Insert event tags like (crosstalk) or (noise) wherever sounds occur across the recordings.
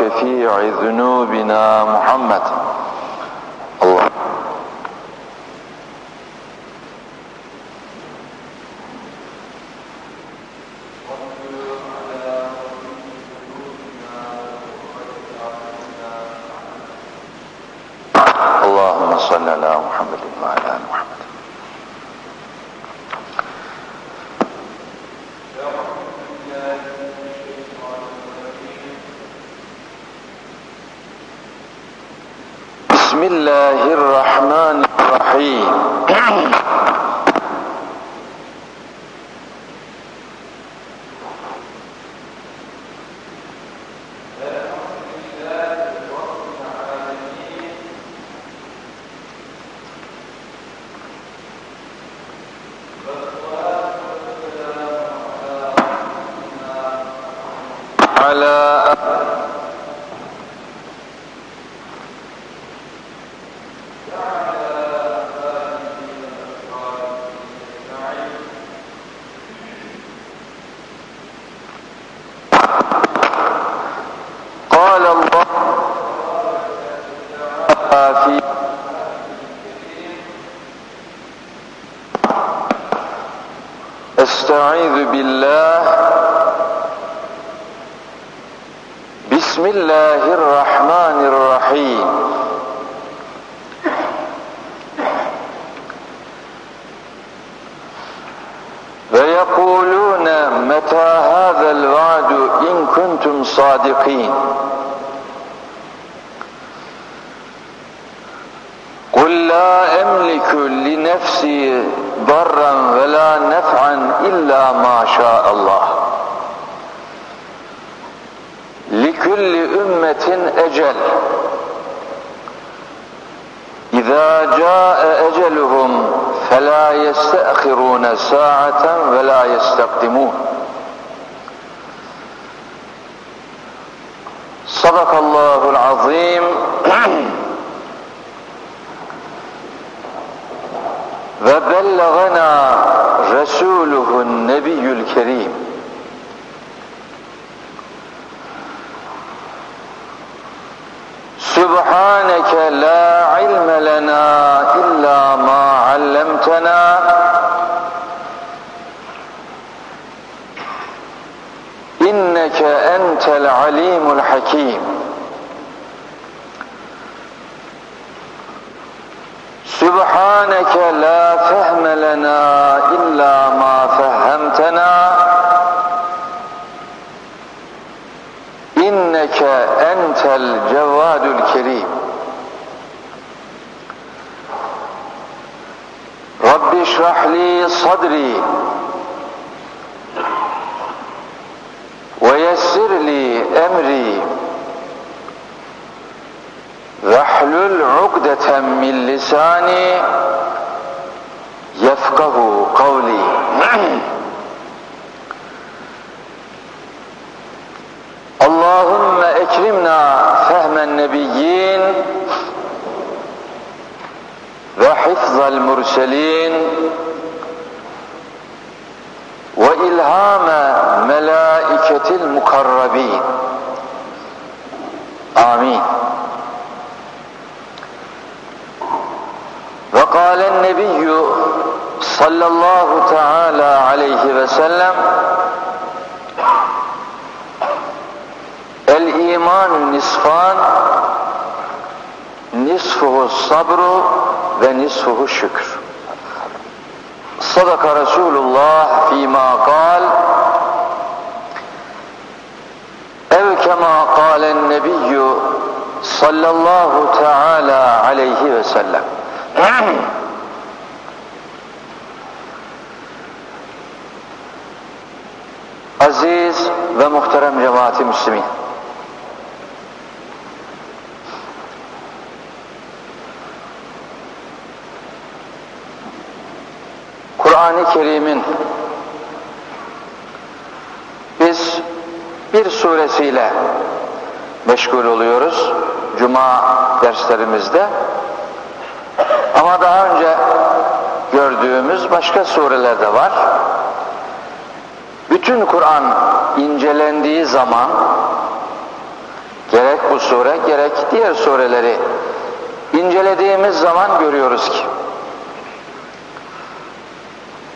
وشفيع ذنوبنا محمد الله اللهم صل على محمد وعلى ال محمد بسم الله الرحمن الرحيم على قال الله في استعيذ بالله. بسم الله الرحمن الرحيم. ويقولون متى هذا الوعد إن كنتم صادقين؟ قل لا أملك لنفسي ضرا ولا نفعا إلا ما شاء الله. لكل أمة أجل. إذا جاء أجلهم فلا يستأخرون ساعة ولا يستقدمون. صدق الله العظيم. (clears throat) وبلغنا Rasuluhun Nebiyyül Kerim. Sübhaneke la ilme lena illa ma allemtena inneke entel alimul hakim Sübhaneke la fehme lena أنت الجواد الكريم. رب اشرح لي صدري ويسر لي أمري. واحلل عقدة من لساني يفقه قولي. (clears throat) alimna fehmen nebiyyin ve hifzal murselin ve ilhame melaiketil mukarrabin. Amin. Ve kâlen nebiyyü sallallahu teala aleyhi ve sellem El iman nisfan nisfuhu sabru ve nisfuhu şükür. Sadaka Resulullah fîmâ kal ev kemâ kâlen nebiyyü sallallahu teâlâ aleyhi ve sellem. (clears throat) Aziz ve muhterem cemaati müslümin. Bir suresiyle meşgul oluyoruz Cuma derslerimizde ama daha önce gördüğümüz başka sureler de var. Bütün Kur'an incelendiği zaman gerek bu sure gerek diğer sureleri incelediğimiz zaman görüyoruz ki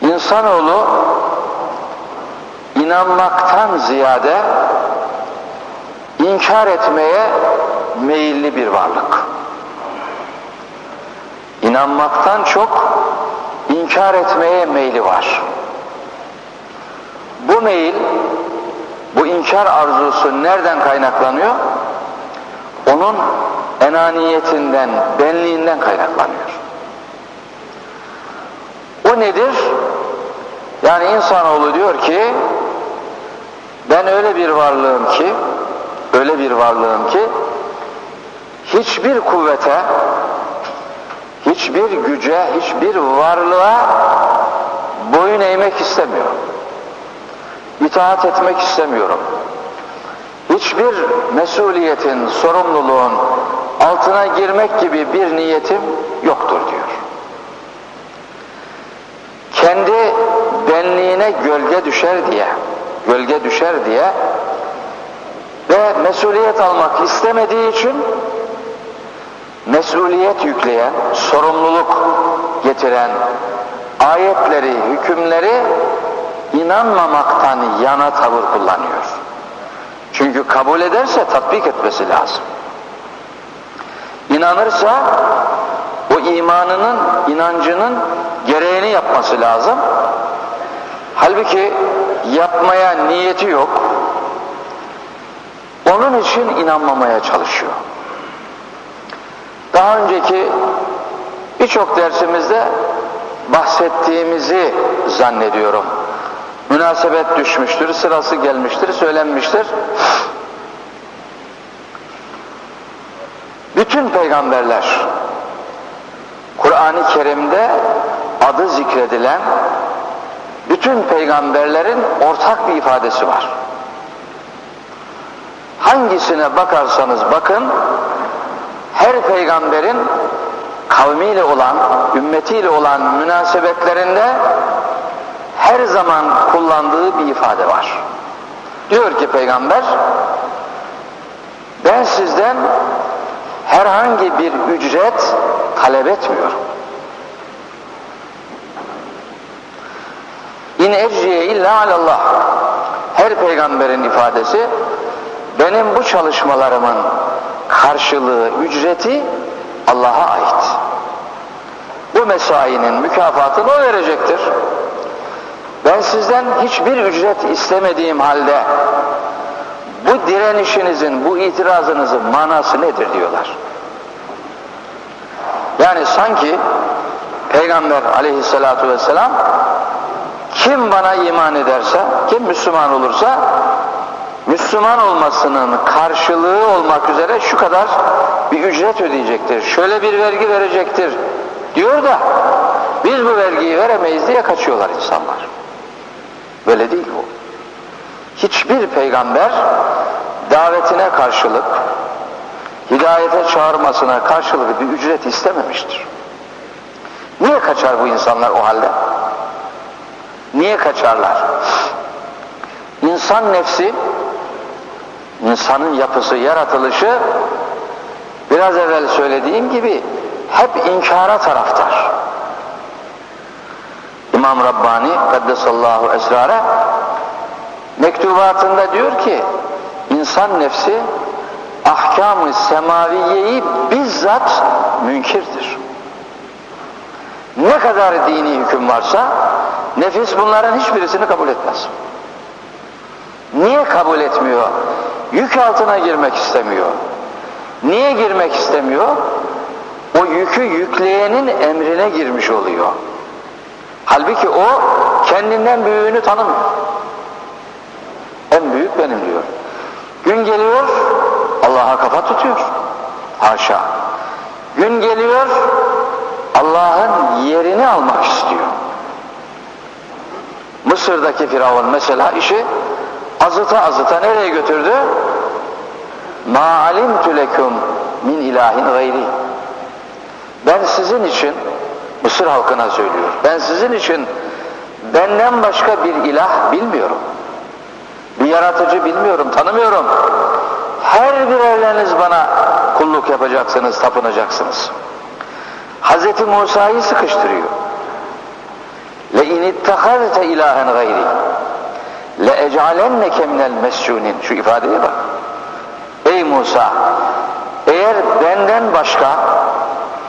insanoğlu inanmaktan ziyade inkar etmeye meyilli bir varlık. İnanmaktan çok inkar etmeye meyli var. Bu meyil, bu inkar arzusu nereden kaynaklanıyor? Onun enaniyetinden, benliğinden kaynaklanıyor. O nedir? Yani insanoğlu diyor ki ben öyle bir varlığım ki öyle bir varlığım ki hiçbir kuvvete hiçbir güce, hiçbir varlığa boyun eğmek istemiyorum. İtaat etmek istemiyorum. Hiçbir mesuliyetin, sorumluluğun altına girmek gibi bir niyetim yoktur diyor. Kendi benliğine gölge düşer diye, gölge düşer diye mesuliyet almak istemediği için mesuliyet yükleyen, sorumluluk getiren ayetleri, hükümleri inanmamaktan yana tavır kullanıyor. Çünkü kabul ederse tatbik etmesi lazım. İnanırsa o imanının, inancının gereğini yapması lazım. Halbuki yapmaya niyeti yok. Onun için inanmamaya çalışıyor. Daha önceki birçok dersimizde bahsettiğimizi zannediyorum. Münasebet düşmüştür, sırası gelmiştir, söylenmiştir. Bütün peygamberler Kur'an-ı Kerim'de adı zikredilen bütün peygamberlerin ortak bir ifadesi var. Hangisine bakarsanız bakın her peygamberin kavmiyle olan, ümmetiyle olan münasebetlerinde her zaman kullandığı bir ifade var. Diyor ki peygamber ben sizden herhangi bir ücret talep etmiyorum. İn ecriye illa alallah. Her peygamberin ifadesi benim bu çalışmalarımın karşılığı, ücreti Allah'a ait. Bu mesainin mükafatını o verecektir. Ben sizden hiçbir ücret istemediğim halde bu direnişinizin, bu itirazınızın manası nedir diyorlar. Yani sanki Peygamber aleyhissalatu vesselam kim bana iman ederse, kim Müslüman olursa Müslüman olmasının karşılığı olmak üzere şu kadar bir ücret ödeyecektir. Şöyle bir vergi verecektir diyor da biz bu vergiyi veremeyiz diye kaçıyorlar insanlar. Böyle değil bu. Hiçbir peygamber davetine karşılık, hidayete çağırmasına karşılık bir ücret istememiştir. Niye kaçar bu insanlar o halde? Niye kaçarlar? İnsan nefsi insanın yapısı, yaratılışı biraz evvel söylediğim gibi hep inkara taraftar. İmam Rabbani Kaddesallahu Esrar'a mektubatında diyor ki insan nefsi ahkam-ı semaviyeyi bizzat münkirdir. Ne kadar dini hüküm varsa nefis bunların hiçbirisini kabul etmez. Niye kabul etmiyor? Yük altına girmek istemiyor. Niye girmek istemiyor? O yükü yükleyenin emrine girmiş oluyor. Halbuki o kendinden büyüğünü tanımıyor. En büyük benim diyor. Gün geliyor Allah'a kafa tutuyor. Haşa. Gün geliyor Allah'ın yerini almak istiyor. Mısır'daki Firavun mesela işi azıta azıta nereye götürdü? Ma alimtu lekum min ilahin gayri. Ben sizin için Mısır halkına söylüyor. Ben sizin için benden başka bir ilah bilmiyorum. Bir yaratıcı bilmiyorum, tanımıyorum. her birerleriniz bana kulluk yapacaksınız, tapınacaksınız. Hazreti Musa'yı sıkıştırıyor. Le in ittehazte ilahen gayri le ec'alenneke minel mescunin. Şu ifadeye bak. Ey Musa eğer benden başka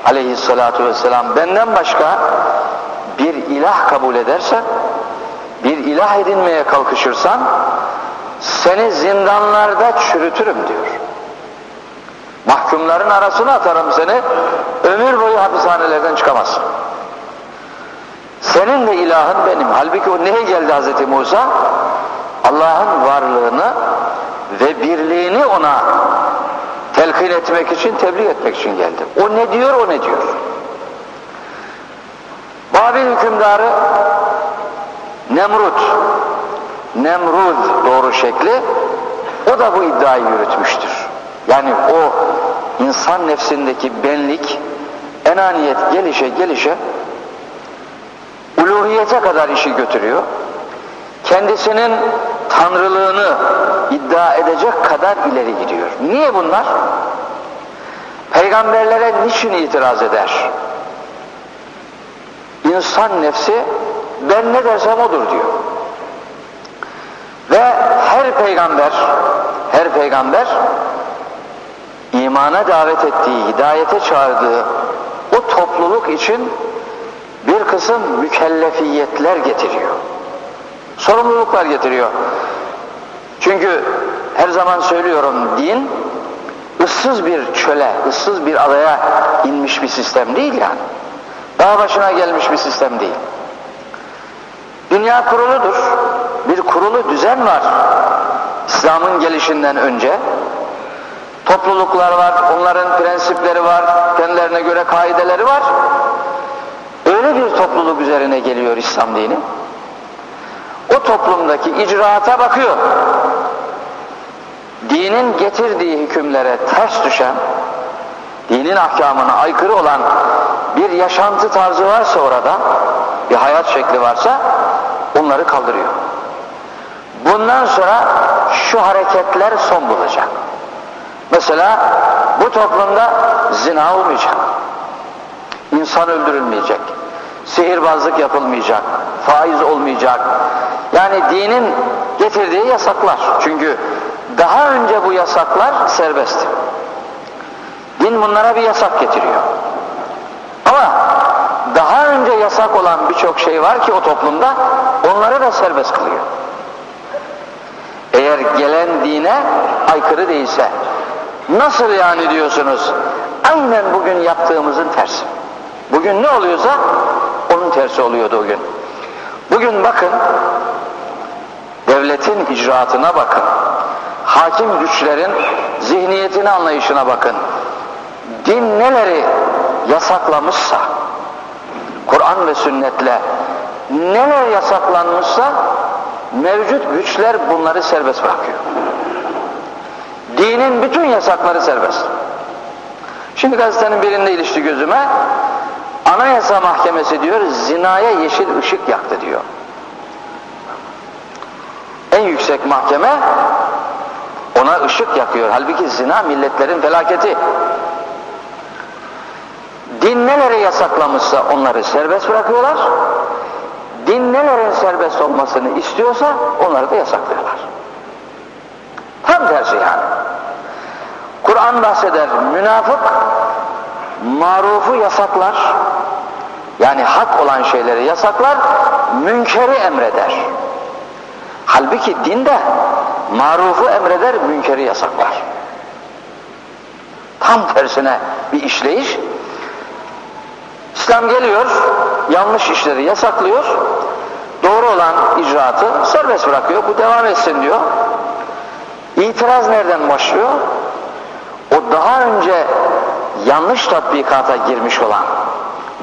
aleyhissalatu vesselam benden başka bir ilah kabul edersen bir ilah edinmeye kalkışırsan seni zindanlarda çürütürüm diyor. Mahkumların arasına atarım seni, ömür boyu hapishanelerden çıkamazsın. Senin de ilahın benim. Halbuki o neye geldi Hz. Musa? Allah'ın varlığını ve birliğini ona telkin etmek için, tebliğ etmek için geldi. O ne diyor, o ne diyor. Babil hükümdarı Nemrut, Nemrud doğru şekli, o da bu iddiayı yürütmüştür. Yani o insan nefsindeki benlik, enaniyet gelişe gelişe uluhiyete kadar işi götürüyor. Kendisinin tanrılığını iddia edecek kadar ileri gidiyor. Niye bunlar? Peygamberlere niçin itiraz eder? İnsan nefsi ben ne dersem odur diyor. Ve her peygamber, her peygamber imana davet ettiği, hidayete çağırdığı o topluluk için bir kısım mükellefiyetler getiriyor. Sorumluluklar getiriyor. Çünkü her zaman söylüyorum din ıssız bir çöle, ıssız bir adaya inmiş bir sistem değil yani. Dağ başına gelmiş bir sistem değil. Dünya kuruludur. Bir kurulu düzen var. İslam'ın gelişinden önce topluluklar var, onların prensipleri var, kendilerine göre kaideleri var. Öyle bir topluluk üzerine geliyor İslam dini. O toplumdaki icraata bakıyor. Dinin getirdiği hükümlere ters düşen, dinin ahkamına aykırı olan bir yaşantı tarzı varsa orada, bir hayat şekli varsa onları kaldırıyor. Bundan sonra şu hareketler son bulacak. Mesela bu toplumda zina olmayacak. İnsan öldürülmeyecek. Sihirbazlık yapılmayacak. Faiz olmayacak. Yani dinin getirdiği yasaklar. Çünkü daha önce bu yasaklar serbestti. Din bunlara bir yasak getiriyor. Ama daha önce yasak olan birçok şey var ki o toplumda onları da serbest kılıyor. Eğer gelen dine aykırı değilse nasıl yani diyorsunuz? Aynen bugün yaptığımızın tersi. Bugün ne oluyorsa onun tersi oluyordu o gün. Bugün bakın devletin icraatına bakın. Hakim güçlerin zihniyetini anlayışına bakın. Din neleri yasaklamışsa Kur'an ve sünnetle neler yasaklanmışsa mevcut güçler bunları serbest bırakıyor. Dinin bütün yasakları serbest. Şimdi gazetenin birinde ilişti gözüme. Anayasa Mahkemesi diyor zinaya yeşil ışık yaktı diyor. En yüksek mahkeme ona ışık yakıyor. Halbuki zina milletlerin felaketi. Din neleri yasaklamışsa onları serbest bırakıyorlar. Din nelerin serbest olmasını istiyorsa onları da yasaklıyorlar. Tam tersi yani. Kur'an bahseder münafık marufu yasaklar yani hak olan şeyleri yasaklar münkeri emreder. Halbuki dinde marufu emreder münkeri yasaklar. Tam tersine bir işleyiş İslam geliyor, yanlış işleri yasaklıyor, doğru olan icraatı serbest bırakıyor, bu devam etsin diyor. İtiraz nereden başlıyor? O daha önce yanlış tatbikata girmiş olan,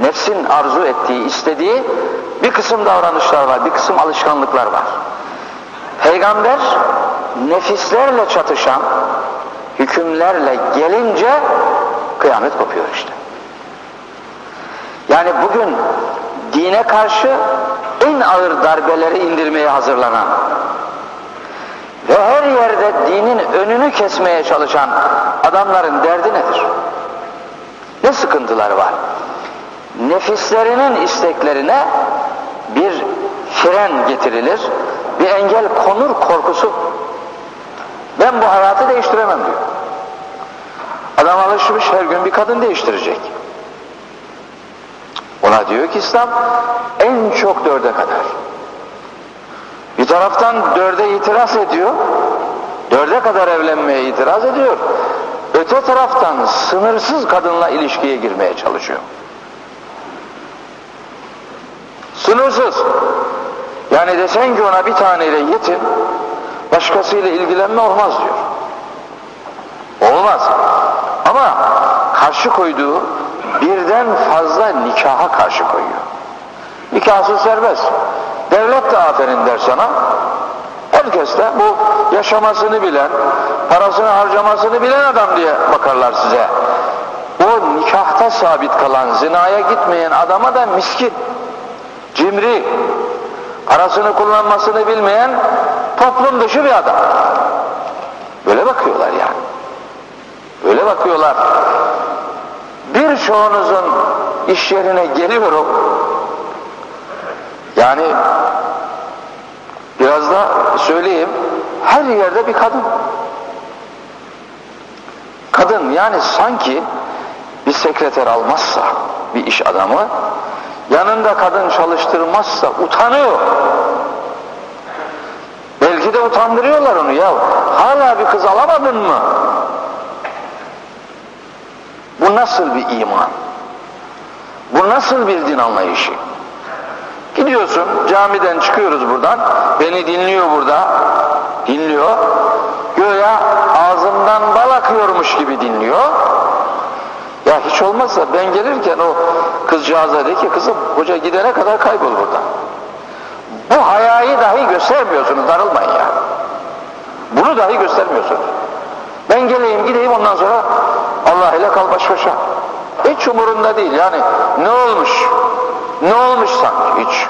nefsin arzu ettiği, istediği bir kısım davranışlar var, bir kısım alışkanlıklar var. Peygamber nefislerle çatışan hükümlerle gelince kıyamet kopuyor işte. Yani bugün dine karşı en ağır darbeleri indirmeye hazırlanan Ve her yerde dinin önünü kesmeye çalışan adamların derdi nedir? Ne sıkıntıları var? Nefislerinin isteklerine bir fren getirilir, bir engel konur korkusu. Ben bu hayatı değiştiremem diyor. Adam alışmış her gün bir kadın değiştirecek. Ona diyor ki İslam en çok dörde kadar. Bir taraftan dörde itiraz ediyor, dörde kadar evlenmeye itiraz ediyor. Öte taraftan sınırsız kadınla ilişkiye girmeye çalışıyor. Sınırsız. Yani desen ki ona bir taneyle yetin, başkasıyla ilgilenme olmaz diyor. Olmaz. Ama karşı koyduğu birden fazla nikaha karşı koyuyor. Nikahsız serbest. Devlet de aferin der sana. Herkes de bu yaşamasını bilen, parasını harcamasını bilen adam diye bakarlar size. O nikahta sabit kalan, zinaya gitmeyen adama da miskin, cimri, parasını kullanmasını bilmeyen toplum dışı bir adam. Böyle bakıyorlar yani. Öyle bakıyorlar. Birçoğunuzun iş yerine geliyorum. Yani biraz da söyleyeyim. Her yerde bir kadın. Kadın yani sanki bir sekreter almazsa bir iş adamı yanında kadın çalıştırmazsa utanıyor. Belki de utandırıyorlar onu ya. Hala bir kız alamadın mı? Bu nasıl bir iman? Bu nasıl bir din anlayışı? Gidiyorsun camiden çıkıyoruz buradan. Beni dinliyor burada. Dinliyor. Göya ağzımdan bal akıyormuş gibi dinliyor. Ya hiç olmazsa ben gelirken o kızcağıza dedi ki kızım hoca gidene kadar kaybol buradan. Bu hayayı dahi göstermiyorsunuz darılmayın ya. Bunu dahi göstermiyorsunuz. Ben geleyim gideyim ondan sonra Allah ile kal baş başa. Hiç umurunda değil yani ne olmuş? Ne olmuş sanki hiç.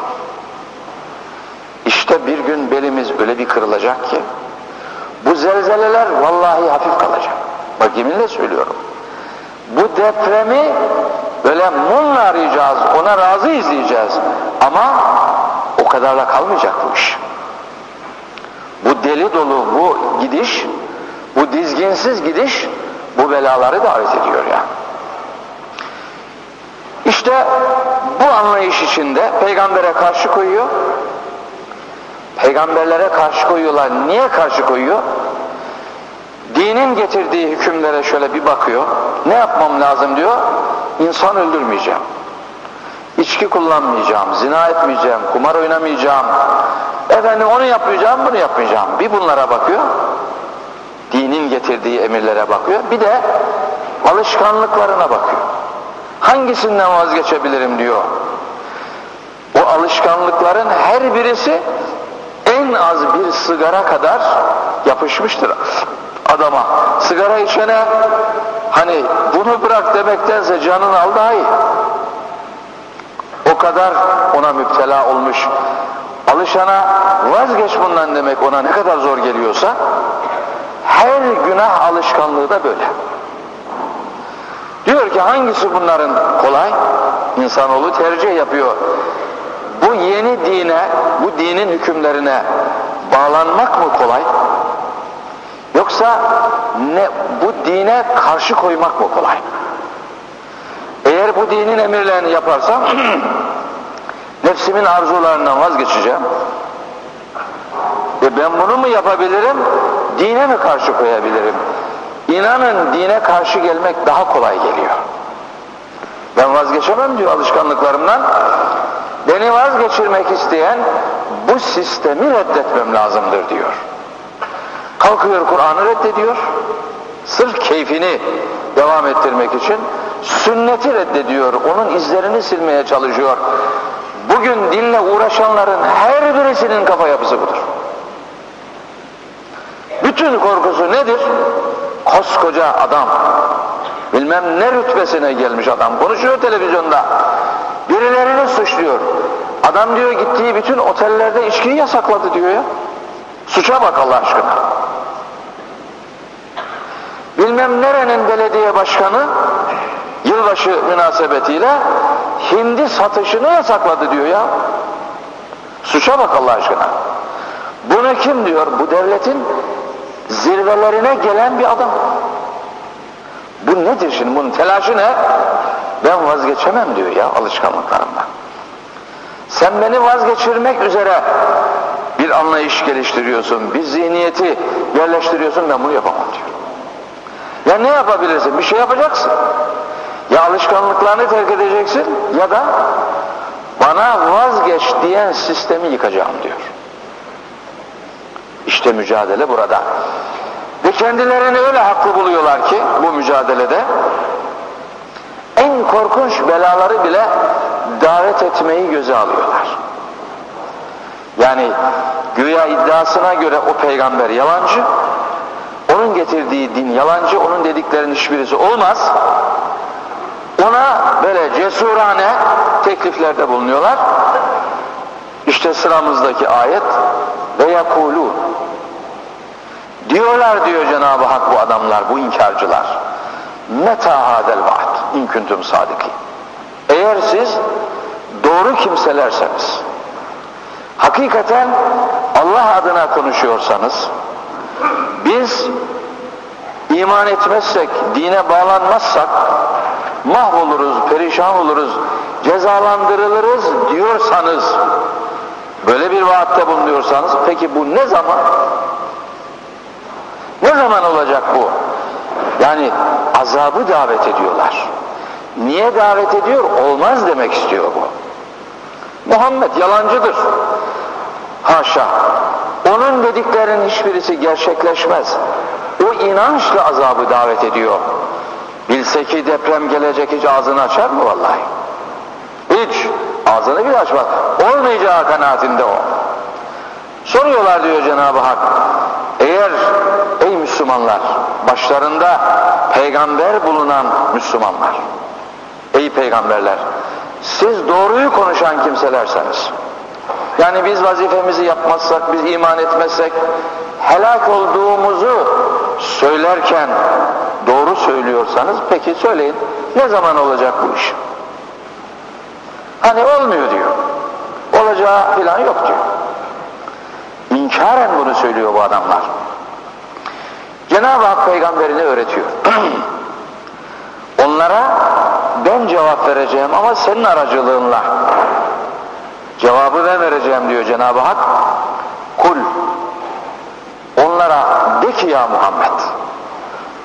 İşte bir gün belimiz öyle bir kırılacak ki bu zelzeleler vallahi hafif kalacak. Bak yeminle söylüyorum. Bu depremi böyle mumla arayacağız, ona razı izleyeceğiz. Ama o kadarla kalmayacak bu iş. Bu deli dolu bu gidiş, bu dizginsiz gidiş bu belaları davet ediyor yani. İşte bu anlayış içinde peygambere karşı koyuyor. Peygamberlere karşı koyuyorlar. Niye karşı koyuyor? Dinin getirdiği hükümlere şöyle bir bakıyor. Ne yapmam lazım diyor. İnsan öldürmeyeceğim. İçki kullanmayacağım, zina etmeyeceğim, kumar oynamayacağım. Efendim onu yapmayacağım, bunu yapmayacağım. Bir bunlara bakıyor. Dinin getirdiği emirlere bakıyor. Bir de alışkanlıklarına bakıyor. Hangisinden vazgeçebilirim diyor. O alışkanlıkların her birisi en az bir sigara kadar yapışmıştır adama. Sigara içene hani bunu bırak demektense canını al daha iyi. O kadar ona müptela olmuş. Alışana vazgeç bundan demek ona ne kadar zor geliyorsa her günah alışkanlığı da böyle. Diyor ki hangisi bunların kolay? İnsanoğlu tercih yapıyor. Bu yeni dine, bu dinin hükümlerine bağlanmak mı kolay? Yoksa ne bu dine karşı koymak mı kolay? Eğer bu dinin emirlerini yaparsam (clears throat) nefsimin arzularından vazgeçeceğim. E ben bunu mu yapabilirim? Dine mi karşı koyabilirim? İnanın dine karşı gelmek daha kolay geliyor. Ben vazgeçemem diyor alışkanlıklarımdan. Beni vazgeçirmek isteyen bu sistemi reddetmem lazımdır diyor. Kalkıyor Kur'an'ı reddediyor. Sırf keyfini devam ettirmek için sünneti reddediyor. Onun izlerini silmeye çalışıyor. Bugün dinle uğraşanların her birisinin kafa yapısı budur. Bütün korkusu nedir? Koskoca adam. Bilmem ne rütbesine gelmiş adam. Konuşuyor televizyonda. Birilerini suçluyor. Adam diyor gittiği bütün otellerde içkiyi yasakladı diyor ya. Suça bak Allah aşkına. Bilmem nerenin belediye başkanı yılbaşı münasebetiyle hindi satışını yasakladı diyor ya. Suça bak Allah aşkına. Bunu kim diyor? Bu devletin zirvelerine gelen bir adam. Bu nedir şimdi? Bunun telaşı ne? Ben vazgeçemem diyor ya alışkanlıklarımdan. Sen beni vazgeçirmek üzere bir anlayış geliştiriyorsun, bir zihniyeti yerleştiriyorsun ben bunu yapamam diyor. Ya ne yapabilirsin? Bir şey yapacaksın. Ya alışkanlıklarını terk edeceksin ya da bana vazgeç diyen sistemi yıkacağım diyor. İşte mücadele burada. Ve kendilerini öyle haklı buluyorlar ki bu mücadelede en korkunç belaları bile davet etmeyi göze alıyorlar. Yani güya iddiasına göre o peygamber yalancı, getirdiği din yalancı, onun dediklerinin hiçbirisi olmaz. Ona böyle cesurane tekliflerde bulunuyorlar. İşte sıramızdaki ayet ve yakulu diyorlar diyor Cenab-ı Hak bu adamlar, bu inkarcılar. Meta hadel vaat in kuntum sadiki. Eğer siz doğru kimselerseniz, hakikaten Allah adına konuşuyorsanız, biz iman etmezsek, dine bağlanmazsak, mahvoluruz, perişan oluruz, cezalandırılırız diyorsanız, böyle bir vaatte bulunuyorsanız, peki bu ne zaman? Ne zaman olacak bu? Yani azabı davet ediyorlar. Niye davet ediyor? Olmaz demek istiyor bu. Muhammed yalancıdır. Haşa. Onun dediklerinin hiçbirisi gerçekleşmez. O inançla azabı davet ediyor. Bilse ki deprem gelecek hiç ağzını açar mı vallahi? Hiç. Ağzını bile açmaz. Olmayacağı kanaatinde o. Soruyorlar diyor Cenab-ı Hak. Eğer ey Müslümanlar başlarında peygamber bulunan Müslümanlar ey peygamberler siz doğruyu konuşan kimselerseniz yani biz vazifemizi yapmazsak biz iman etmezsek helak olduğumuzu söylerken doğru söylüyorsanız peki söyleyin ne zaman olacak bu iş? Hani olmuyor diyor. Olacağı filan yok diyor. İnkaren bunu söylüyor bu adamlar. Cenab-ı Hak peygamberini öğretiyor. (clears throat) Onlara ben cevap vereceğim ama senin aracılığınla cevabı ben vereceğim diyor Cenab-ı Hak. Kul onlara de ki ya Muhammed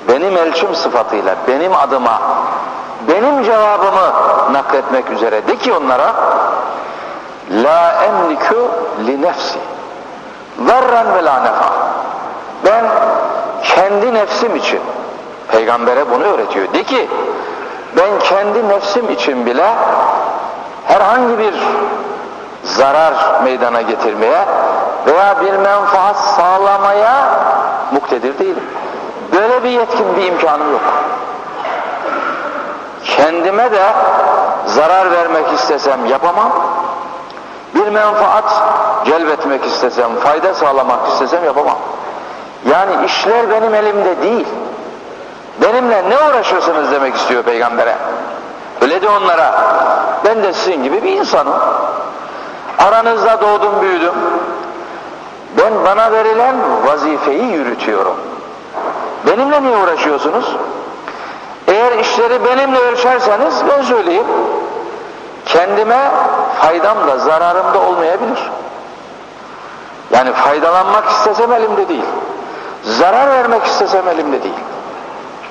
benim elçim sıfatıyla benim adıma benim cevabımı nakletmek üzere de ki onlara la emliku li nefsi zarran ve la nefa ben kendi nefsim için peygambere bunu öğretiyor. De ki ben kendi nefsim için bile herhangi bir zarar meydana getirmeye veya bir menfaat sağlamaya muktedir değilim. Böyle bir yetkin bir imkanım yok. Kendime de zarar vermek istesem yapamam. Bir menfaat celbetmek istesem, fayda sağlamak istesem yapamam. Yani işler benim elimde değil. Benimle ne uğraşıyorsunuz demek istiyor peygambere. Öyle de onlara. Ben de sizin gibi bir insanım. Aranızda doğdum büyüdüm. Ben bana verilen vazifeyi yürütüyorum. Benimle niye uğraşıyorsunuz? Eğer işleri benimle ölçerseniz ben söyleyeyim. Kendime faydam da zararım da olmayabilir. Yani faydalanmak istesem elimde değil. Zarar vermek istesem elimde değil.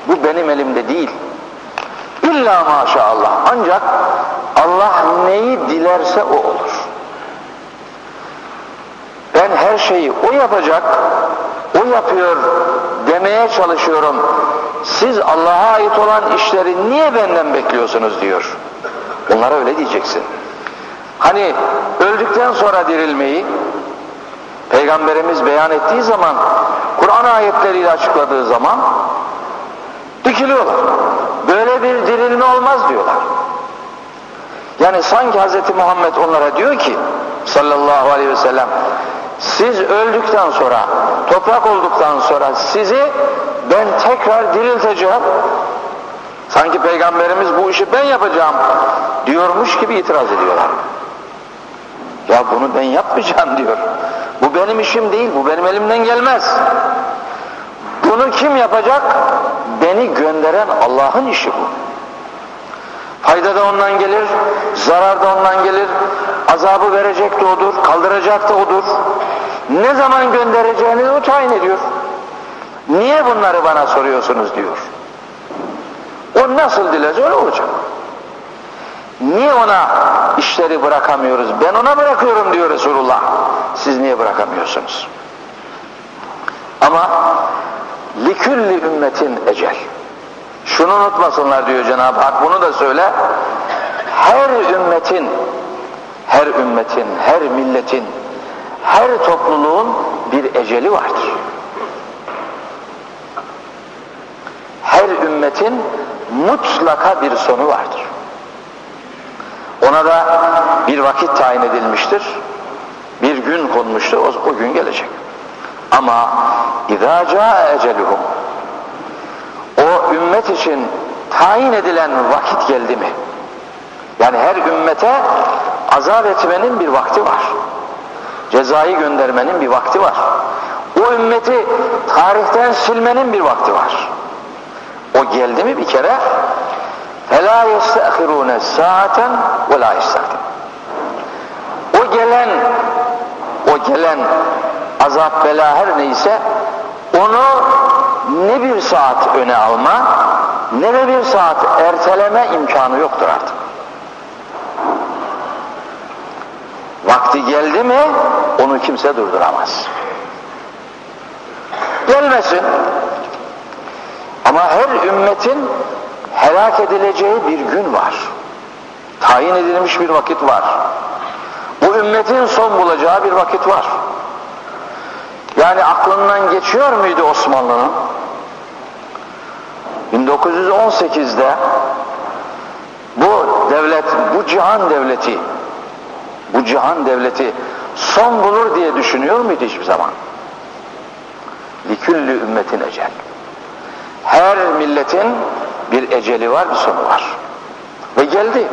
Bu benim elimde değil. İlla maşallah. Ancak Allah neyi dilerse o olur. Ben her şeyi o yapacak, o yapıyor demeye çalışıyorum. Siz Allah'a ait olan işleri niye benden bekliyorsunuz diyor. Onlara öyle diyeceksin. Hani öldükten sonra dirilmeyi Peygamberimiz beyan ettiği zaman Kur'an ayetleriyle açıkladığı zaman dikiliyorlar. Böyle bir dirilme olmaz diyorlar. Yani sanki Hz. Muhammed onlara diyor ki sallallahu aleyhi ve sellem siz öldükten sonra toprak olduktan sonra sizi ben tekrar dirilteceğim. Sanki peygamberimiz bu işi ben yapacağım diyormuş gibi itiraz ediyorlar. Ya bunu ben yapmayacağım diyor. Bu benim işim değil, bu benim elimden gelmez. Bunu kim yapacak? Beni gönderen Allah'ın işi bu. Fayda da ondan gelir, zarar da ondan gelir, azabı verecek de odur, kaldıracak da odur. Ne zaman göndereceğini o tayin ediyor. Niye bunları bana soruyorsunuz diyor. O nasıl dilerse öyle olacak. Niye ona işleri bırakamıyoruz? Ben ona bırakıyorum diyor Resulullah. Siz niye bırakamıyorsunuz? Ama likülli ümmetin ecel. Şunu unutmasınlar diyor Cenab-ı Hak. Bunu da söyle. Her ümmetin, her ümmetin, her milletin, her topluluğun bir eceli vardır. Her ümmetin mutlaka bir sonu vardır. Ona da bir vakit tayin edilmiştir. Bir gün konmuştur. O, o gün gelecek. Ama اِذَا جَاءَ اَجَلُهُمْ O ümmet için tayin edilen vakit geldi mi? Yani her ümmete azap etmenin bir vakti var. Cezayı göndermenin bir vakti var. O ümmeti tarihten silmenin bir vakti var. O geldi mi bir kere فَلَا يَسْتَأْخِرُونَ سَاعَةً وَلَا يَسْتَقْدِمُ O gelen o gelen azap bela her neyse onu ne bir saat öne alma ne de bir saat erteleme imkanı yoktur artık. Vakti geldi mi onu kimse durduramaz. Gelmesin. Ama her ümmetin helak edileceği bir gün var. Tayin edilmiş bir vakit var. Bu ümmetin son bulacağı bir vakit var. Yani aklından geçiyor muydu Osmanlı'nın? 1918'de bu devlet, bu cihan devleti, bu cihan devleti son bulur diye düşünüyor muydu hiçbir zaman? Liküllü ümmetin ecel. Her milletin bir eceli var, bir sonu var. Ve geldi.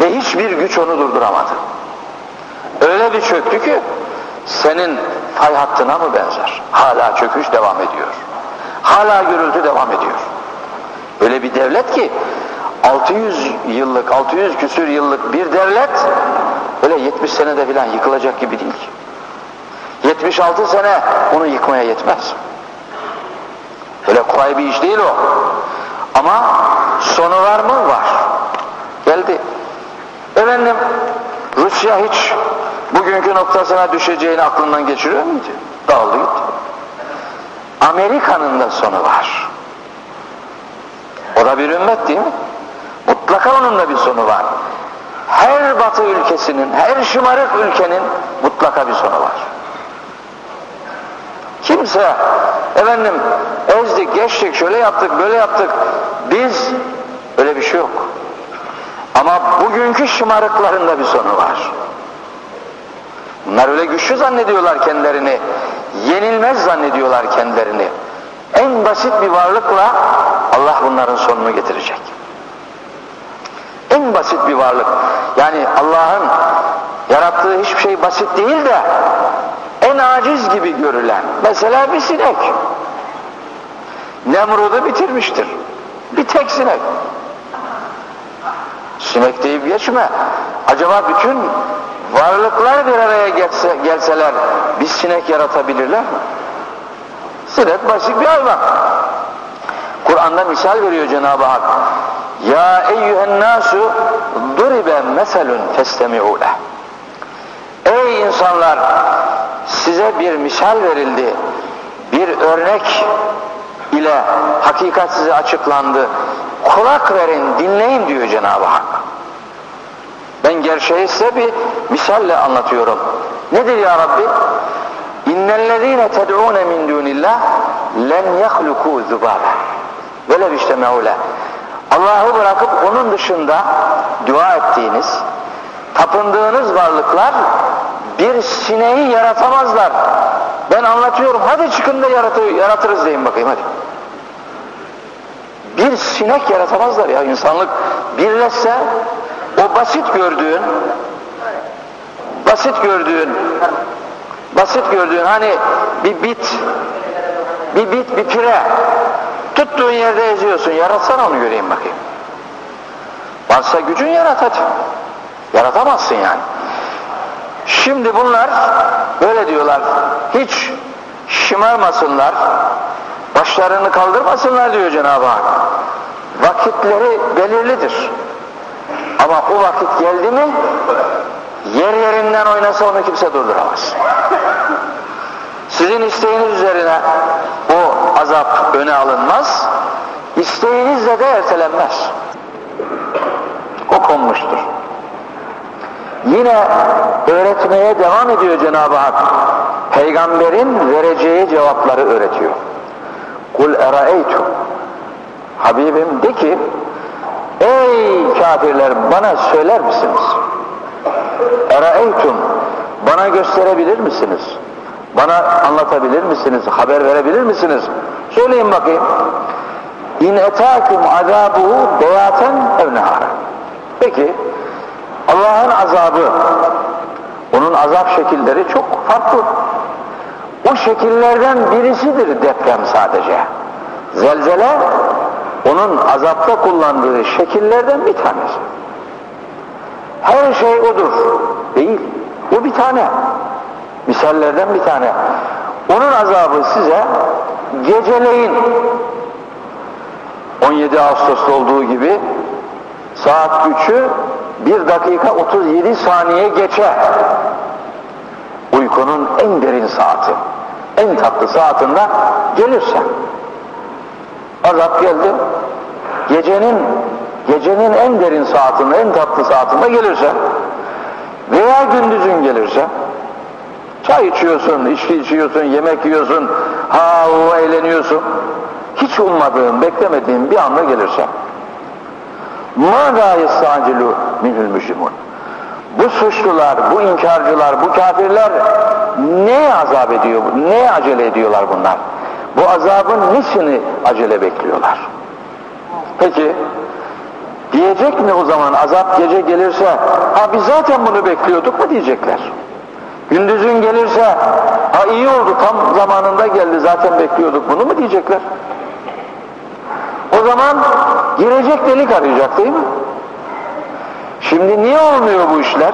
Ve hiçbir güç onu durduramadı. Öyle bir çöktü ki senin fay hattına mı benzer? Hala çöküş devam ediyor. Hala gürültü devam ediyor. Öyle bir devlet ki 600 yıllık, 600 küsür yıllık bir devlet öyle 70 senede filan yıkılacak gibi değil ki. 76 sene onu yıkmaya yetmez. Öyle kolay bir iş değil o. Ama sonu var mı? Var. Geldi. Efendim Rusya hiç bugünkü noktasına düşeceğini aklından geçiriyor muydu? Dağıldı gitti. Amerika'nın da sonu var. O da bir ümmet değil mi? Mutlaka onun da bir sonu var. Her batı ülkesinin, her şımarık ülkenin mutlaka bir sonu var. Kimse efendim ezdik, geçtik, şöyle yaptık, böyle yaptık. Biz öyle bir şey yok. Ama bugünkü şımarıklarında bir sonu var. Bunlar öyle güçlü zannediyorlar kendilerini. Yenilmez zannediyorlar kendilerini. En basit bir varlıkla Allah bunların sonunu getirecek. En basit bir varlık. Yani Allah'ın yarattığı hiçbir şey basit değil de en aciz gibi görülen. Mesela bir sinek. Nemrud'u bitirmiştir. Bir tek sinek. Sinek deyip geçme. Acaba bütün varlıklar bir araya gelse, gelseler bir sinek yaratabilirler mi? Sinek basit bir hayvan. Kur'an'da misal veriyor Cenab-ı Hak. Ya eyyühen nasu duribe meselun festemi'u leh. Ey insanlar size bir misal verildi. Bir örnek ile hakikat size açıklandı. Kulak verin, dinleyin diyor Cenab-ı Hak. Ben gerçeği size bir misalle anlatıyorum. Nedir ya Rabbi? İnnellezîne ted'ûne min dûnillah len yahlukû zubâbe. Böyle işte meule. Allah'ı bırakıp onun dışında dua ettiğiniz, tapındığınız varlıklar bir sineği yaratamazlar. Ben anlatıyorum. Hadi çıkın da yaratır, yaratırız deyin bakayım hadi. sinek yaratamazlar ya insanlık birleşse o basit gördüğün basit gördüğün basit gördüğün hani bir bit bir bit bir pire tuttuğun yerde eziyorsun. Yaratsana onu göreyim bakayım. Varsa gücün yarat hadi. Yaratamazsın yani. Şimdi bunlar böyle diyorlar. Hiç şımarmasınlar. Başlarını kaldırmasınlar diyor Cenab-ı Hak. Vakitleri belirlidir. Ama o vakit geldi mi yer yerinden oynasa onu kimse durduramaz. Sizin isteğiniz üzerine o azap öne alınmaz, isteğinizle de ertelenmez. O konmuştur. Yine öğretmeye devam ediyor Cenab-ı Hak. Peygamberin vereceği cevapları öğretiyor. Kul eraeytu. Habibim de ki Ey kafirler bana söyler misiniz? Eraeytum bana gösterebilir misiniz? Bana anlatabilir misiniz? Haber verebilir misiniz? Söyleyin bakayım. İn etâkum azâbuhu beyaten ev nehara. Peki Allah'ın azabı onun azap şekilleri çok farklı. O şekillerden birisidir deprem sadece. Zelzele onun azapta kullandığı şekillerden bir tanesi. Her şey odur. Değil. O bir tane. Misallerden bir tane. Onun azabı size geceleyin 17 Ağustos'ta olduğu gibi saat 3'ü 1 dakika 37 saniye geçe uykunun en derin saati en tatlı saatinde gelirse azap geldi gecenin gecenin en derin saatinde en tatlı saatinde gelirse veya gündüzün gelirse çay içiyorsun, içki içiyorsun, yemek yiyorsun, ha o eğleniyorsun. Hiç ummadığın, beklemediğin bir anda gelirse مَاذَا يَسْتَعْجِلُ مِنْهُ الْمُجْرِمُونَ Bu suçlular, bu inkarcılar, bu kafirler ne azap ediyor, ne acele ediyorlar bunlar? Bu azabın nesini acele bekliyorlar? Peki, diyecek mi o zaman azap gece gelirse, ha biz zaten bunu bekliyorduk mu diyecekler? Gündüzün gelirse, ha iyi oldu tam zamanında geldi zaten bekliyorduk bunu mu diyecekler? O zaman girecek delik arayacak değil mi? Şimdi niye olmuyor bu işler?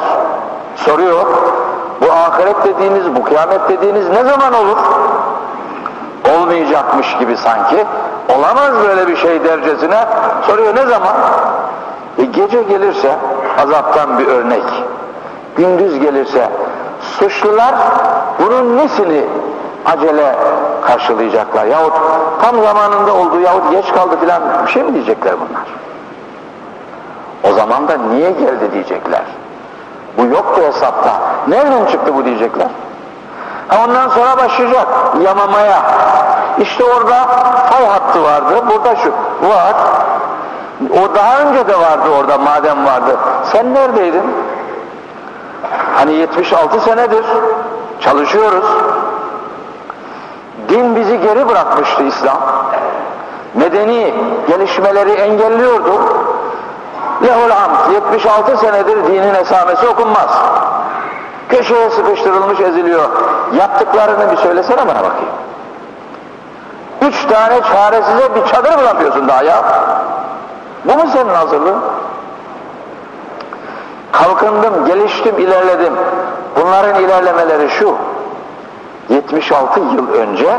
Soruyor. Bu ahiret dediğiniz, bu kıyamet dediğiniz ne zaman olur? Olmayacakmış gibi sanki. Olamaz böyle bir şey dercesine. Soruyor ne zaman? E gece gelirse azaptan bir örnek. Gündüz gelirse suçlular bunun nesini acele karşılayacaklar yahut tam zamanında oldu yahut geç kaldı filan bir şey mi diyecekler bunlar? O zaman da niye geldi diyecekler. Bu yoktu hesapta. Nereden çıktı bu diyecekler. Ondan sonra başlayacak yamamaya. İşte orada fay hattı vardı, burada şu var. O daha önce de vardı orada madem vardı. Sen neredeydin? Hani 76 senedir çalışıyoruz. Din bizi geri bırakmıştı İslam. Medeni gelişmeleri engelliyordu. Lehul hamd 76 senedir dinin esamesi okunmaz. Köşeye sıkıştırılmış eziliyor. Yaptıklarını bir söylesene bana bakayım. Üç tane çaresize bir çadır bulamıyorsun daha ya. Bu mu senin hazırlığın? Kalkındım, geliştim, ilerledim. Bunların ilerlemeleri şu. 76 yıl önce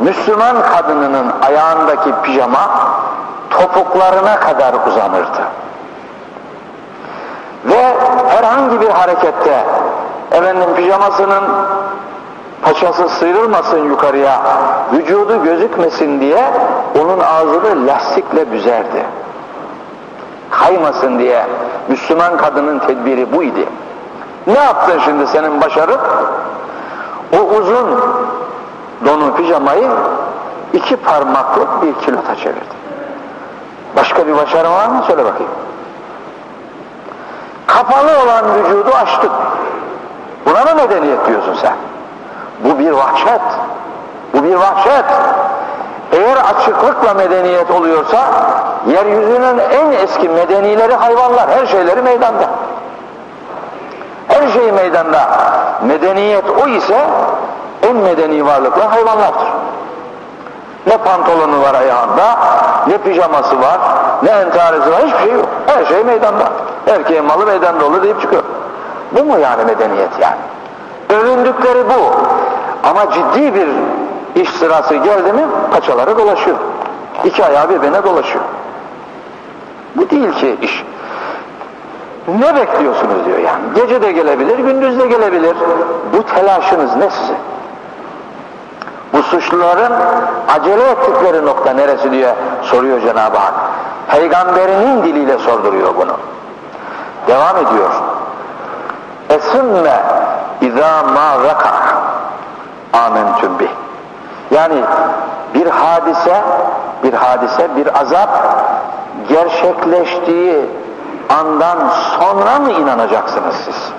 Müslüman kadınının ayağındaki pijama topuklarına kadar uzanırdı. Ve herhangi bir harekette efendim pijamasının paçası sıyrılmasın yukarıya, vücudu gözükmesin diye onun ağzını lastikle büzerdi. Kaymasın diye Müslüman kadının tedbiri buydu. Ne yaptın şimdi senin başarı? O uzun donu pijamayı iki parmaklık bir kilota çevirdi. Başka bir başarı var mı? Söyle bakayım. Kapalı olan vücudu açtık. Buna mı medeniyet diyorsun sen? Bu bir vahşet. Bu bir vahşet. Eğer açıklıkla medeniyet oluyorsa yeryüzünün en eski medenileri hayvanlar, her şeyleri meydanda. Her şey meydanda. Medeniyet o ise en medeni varlıklar hayvanlardır. Ne pantolonu var ayağında, ne pijaması var, ne entaresi var, hiçbir şey yok. Her şey meydanda. Erkeğin malı meydanda olur deyip çıkıyor. Bu mu yani medeniyet yani? Övündükleri bu. Ama ciddi bir iş sırası geldi mi paçaları dolaşıyor. İki ayağı birbirine dolaşıyor. Bu değil ki iş. Ne bekliyorsunuz diyor yani. Gece de gelebilir, gündüz de gelebilir. Bu telaşınız ne size? Bu suçluların acele ettikleri nokta neresi diye soruyor Cenab-ı Hak. Peygamberinin diliyle sorduruyor bunu. Devam ediyor. Esümme izâ mâ veka âmentüm bih. Yani bir hadise, bir hadise, bir azap gerçekleştiği andan sonra mı inanacaksınız siz?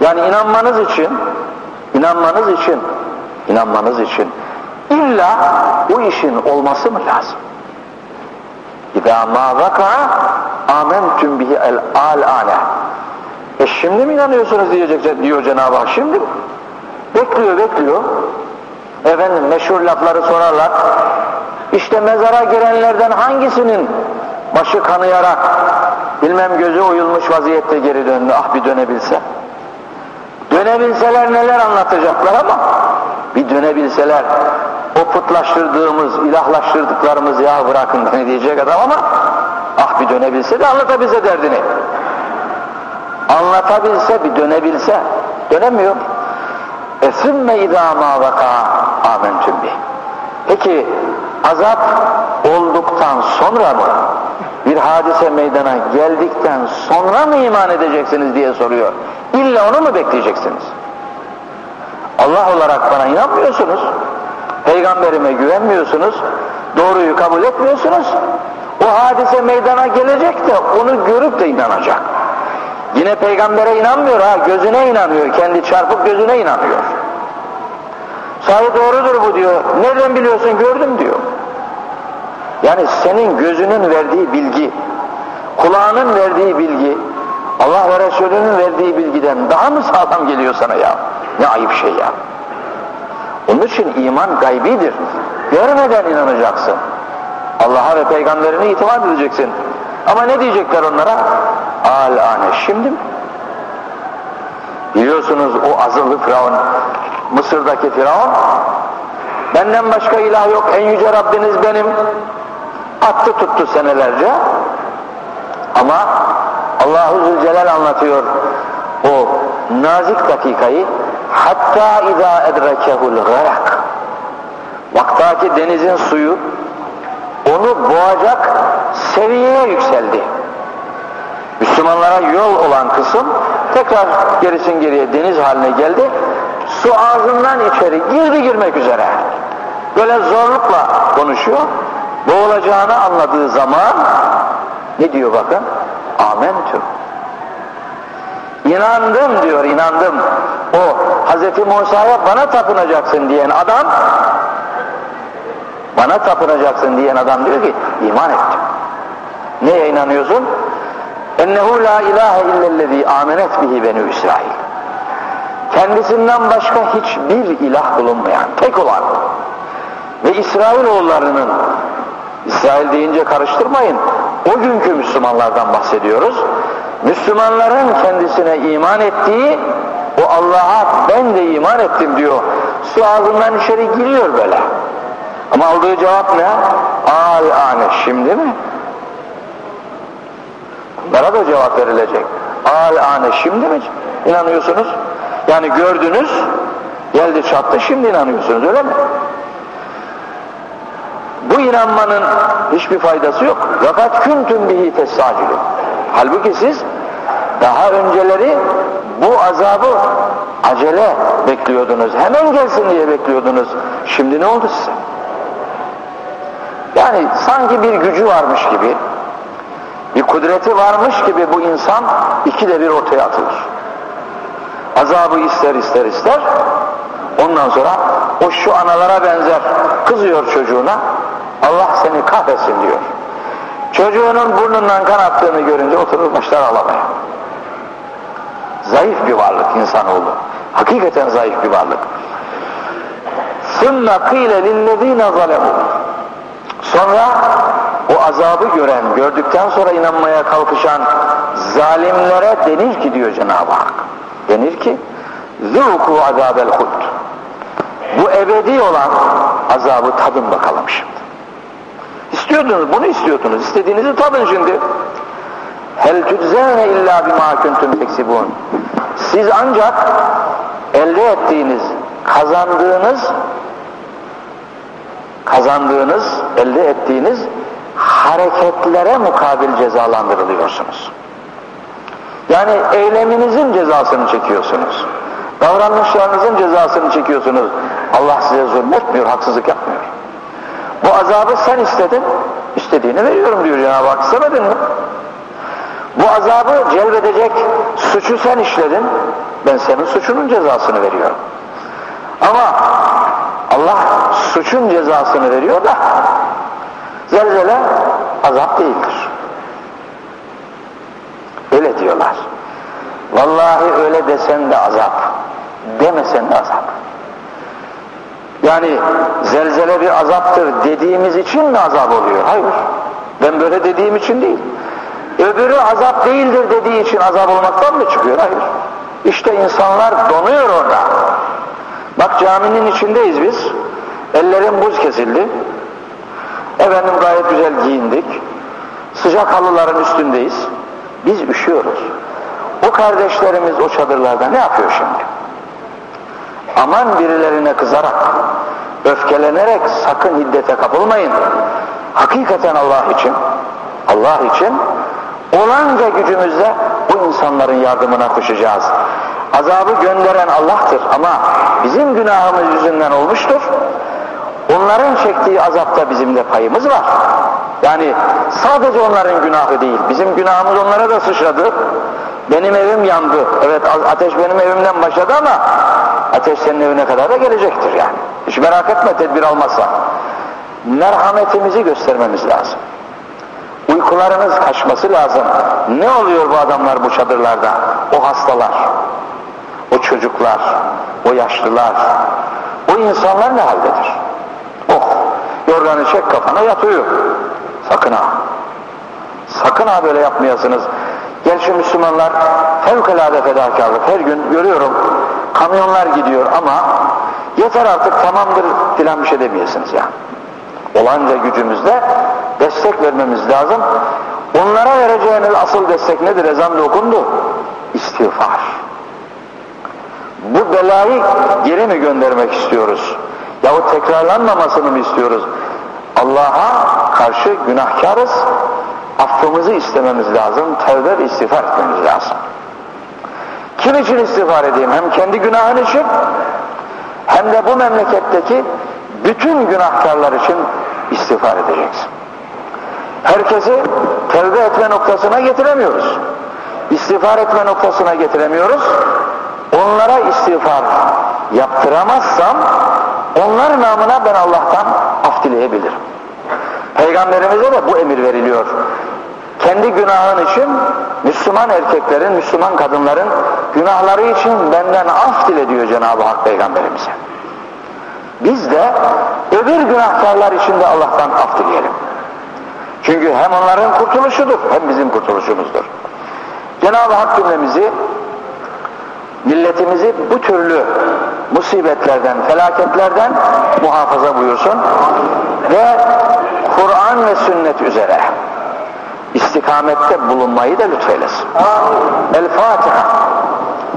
Yani inanmanız için, inanmanız için, inanmanız için illa bu işin olması mı lazım? İzâ mâ vaka âmentüm bihi el âl E şimdi mi inanıyorsunuz diyecek diyor Cenab-ı Hak şimdi mi? Bekliyor bekliyor. Efendim meşhur lafları sorarlar. İşte mezara girenlerden hangisinin başı kanayarak bilmem gözü oyulmuş vaziyette geri döndü. Ah bir dönebilse. Dönebilseler neler anlatacaklar ama bir dönebilseler o putlaştırdığımız, ilahlaştırdıklarımız ya bırakın ne (laughs) diyecek adam ama ah bir dönebilse de anlatabilse derdini. Anlatabilse bir dönebilse dönemiyor. Esümme idâ mâ vekâ âmentüm bih. Peki azap olduktan sonra mı? Bir hadise meydana geldikten sonra mı iman edeceksiniz diye soruyor. İlla onu mu bekleyeceksiniz? Allah olarak bana inanmıyorsunuz. Peygamberime güvenmiyorsunuz. Doğruyu kabul etmiyorsunuz. O hadise meydana gelecek de onu görüp de inanacak. Yine peygambere inanmıyor ha, gözüne inanıyor. Kendi çarpık gözüne inanıyor. Sahi doğrudur bu diyor. Nereden biliyorsun gördüm diyor. Yani senin gözünün verdiği bilgi, kulağının verdiği bilgi, Allah ve Resulünün verdiği bilgiden daha mı sağlam geliyor sana ya? Ne ayıp şey ya. Onun için iman gaybidir. Görmeden inanacaksın. Allah'a ve peygamberine itimat edeceksin. Ama ne diyecekler onlara? Al-ane şimdi mi? Biliyorsunuz o azılı Firavun, Mısır'daki Firavun, benden başka ilah yok, en yüce Rabbiniz benim. Attı tuttu senelerce. Ama Allahu Zülcelal anlatıyor o nazik dakikayı. Hatta izâ edrekehul garak. Vaktaki denizin suyu onu boğacak seviyeye yükseldi. Müslümanlara yol olan kısım tekrar gerisin geriye deniz haline geldi. Su ağzından içeri girdi girmek üzere. Böyle zorlukla konuşuyor. Boğulacağını anladığı zaman ne diyor bakın? Amentüm. İnandım diyor, inandım. O Hz. Musa'ya bana tapınacaksın diyen adam bana tapınacaksın diyen adam diyor ki iman ettim. Neye inanıyorsun? ennehu la ilahe illellezî amenet bihi benü İsrail. Kendisinden başka hiçbir ilah bulunmayan, tek olan ve İsrailoğullarının İsrail deyince karıştırmayın. O günkü Müslümanlardan bahsediyoruz. Müslümanların kendisine iman ettiği o Allah'a ben de iman ettim diyor. Su ağzından içeri giriyor böyle. Ama aldığı cevap ne? Al ane şimdi mi? Bunlara da cevap verilecek. Al ane şimdi mi inanıyorsunuz? Yani gördünüz, geldi çattı şimdi inanıyorsunuz öyle mi? Bu inanmanın hiçbir faydası yok. Fakat küntüm bihi tessacülü. Halbuki siz daha önceleri bu azabı acele bekliyordunuz. Hemen gelsin diye bekliyordunuz. Şimdi ne oldu size? Yani sanki bir gücü varmış gibi, bir kudreti varmış gibi bu insan iki de bir ortaya atılır. Azabı ister ister ister, ondan sonra o şu analara benzer kızıyor çocuğuna Allah seni kahretsin diyor. Çocuğunun burnundan kan attığını görünce oturur başlar ağlamaya. Zayıf bir varlık insanoğlu. Hakikaten zayıf bir varlık. ثُمَّ قِيلَ لِلَّذ۪ينَ ظَلَمُوا Sonra o azabı gören, gördükten sonra inanmaya kalkışan zalimlere denir ki diyor Cenab-ı Hak. Denir ki ذُوكُوا عَذَابَ الْخُلْدِ Bu ebedi olan azabı tadın bakalım şimdi. İstiyordunuz, bunu istiyordunuz. İstediğinizi tadın şimdi. Hel tüczene illa bima kuntum teksibun. Siz ancak elde ettiğiniz, kazandığınız kazandığınız, elde ettiğiniz hareketlere mukabil cezalandırılıyorsunuz. Yani eyleminizin cezasını çekiyorsunuz. Davranışlarınızın cezasını çekiyorsunuz. Allah size zulmetmiyor, haksızlık yapmıyor. Bu azabı sen istedin, istediğini veriyorum diyor Cenab-ı Hak. İstemedin mi? Bu azabı celbedecek suçu sen işledin, ben senin suçunun cezasını veriyorum. Ama Allah suçun cezasını veriyor da zelzele azap değildir. Öyle diyorlar. Vallahi öyle desen de azap, demesen de azap. Yani zelzele bir azaptır dediğimiz için mi azap oluyor? Hayır. Ben böyle dediğim için değil. Öbürü azap değildir dediği için azap olmaktan mı çıkıyor? Hayır. İşte insanlar donuyor orada. Bak caminin içindeyiz biz. Ellerim buz kesildi. Efendim gayet güzel giyindik. Sıcak halıların üstündeyiz. Biz üşüyoruz. O kardeşlerimiz o çadırlarda ne yapıyor şimdi? Aman birilerine kızarak, öfkelenerek sakın hiddete kapılmayın. Hakikaten Allah için, Allah için olanca gücümüzle bu insanların yardımına koşacağız. Azabı gönderen Allah'tır ama bizim günahımız yüzünden olmuştur. Onların çektiği azapta bizim de payımız var. Yani sadece onların günahı değil, bizim günahımız onlara da sıçradı. Benim evim yandı. Evet ateş benim evimden başladı ama ateş senin evine kadar da gelecektir yani. Hiç merak etme tedbir almazsa. Merhametimizi göstermemiz lazım. Uykularınız kaçması lazım. Ne oluyor bu adamlar bu çadırlarda? O hastalar, o çocuklar, o yaşlılar, o insanlar ne haldedir? Oh, yorganı çek kafana yat uyu. Sakın ha. Sakın ha böyle yapmayasınız. Gerçi Müslümanlar fevkalade fedakarlık. Her gün görüyorum kamyonlar gidiyor ama yeter artık tamamdır filan bir şey demeyesiniz ya. Olanca gücümüzle destek vermemiz lazım. Onlara vereceğiniz asıl destek nedir? Ezan da okundu. İstiğfar. Bu belayı geri mi göndermek istiyoruz? Yahut tekrarlanmamasını mı istiyoruz? Allah'a karşı günahkarız. Affımızı istememiz lazım. Tevbe ve istiğfar etmemiz lazım. Kim için istiğfar edeyim? Hem kendi günahın için hem de bu memleketteki bütün günahkarlar için istiğfar edeceksin. Herkesi tevbe etme noktasına getiremiyoruz. İstiğfar etme noktasına getiremiyoruz. Onlara istiğfar yaptıramazsam onlar namına ben Allah'tan af dileyebilirim. Peygamberimize de bu emir veriliyor. Kendi günahın için Müslüman erkeklerin, Müslüman kadınların günahları için benden af dile diyor Cenab-ı Hak Peygamberimize. Biz de öbür günahkarlar için de Allah'tan af dileyelim. Çünkü hem onların kurtuluşudur hem bizim kurtuluşumuzdur. Cenab-ı Hak cümlemizi milletimizi bu türlü musibetlerden, felaketlerden muhafaza buyursun ve Kur'an ve sünnet üzere istikamette bulunmayı da lütfeylesin. El Fatiha.